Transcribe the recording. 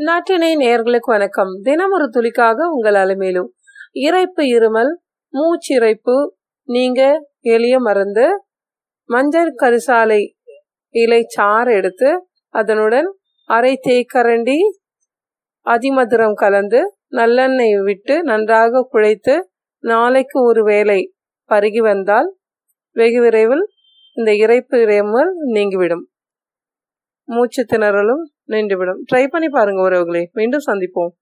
நாட்டினை நேர்களுக்கு வணக்கம். தினம் ஒரு துளிக்காக உங்கள் அலுமையிலும். இறைப்பு இருமல் மூச்சிறைப்பு நீங்க எளிய மருந்து மஞ்சள் கரிசாலை இலை சாறு எடுத்து அதனுடன் அரை தேக்கரண்டி அதிமதுரம் கலந்து நல்லெண்ணெய் விட்டு நன்றாக குழைத்து நாளைக்கு ஒரு வேளை பருகி வந்தால் வெகு விரைவில் இந்த இறைப்பு இறைமல் நீங்கிவிடும். மூச்சு திணறலும் நின்றுவிடும். ட்ரை பண்ணி பாருங்க உறவுகளே. மீண்டும் சந்திப்போம்.